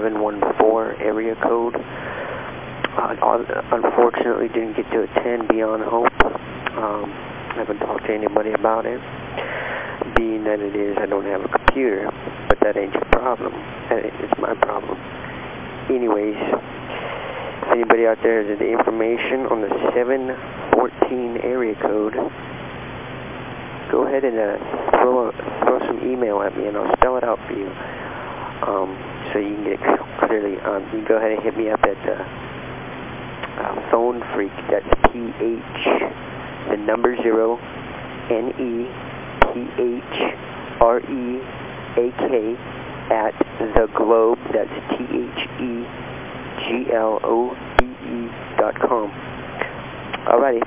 714 area code. Unfortunately, didn't get to attend Beyond Hope. Um, I haven't talked to anybody about it. Being that it is, I don't have a computer, but that ain't your problem. It's my problem. Anyways, if anybody out there has the information on the 714 area code, go ahead and uh, throw, a, throw some email at me and I'll spell it out for you um, so you can get it clearly. Um, you can go ahead and hit me up at uh, uh, Phone Freak. That's P-H, the number zero, N-E-P-H-R-E-A-K at the globe. That's T-H-E-G-L-O-B-E dot com. Alrighty.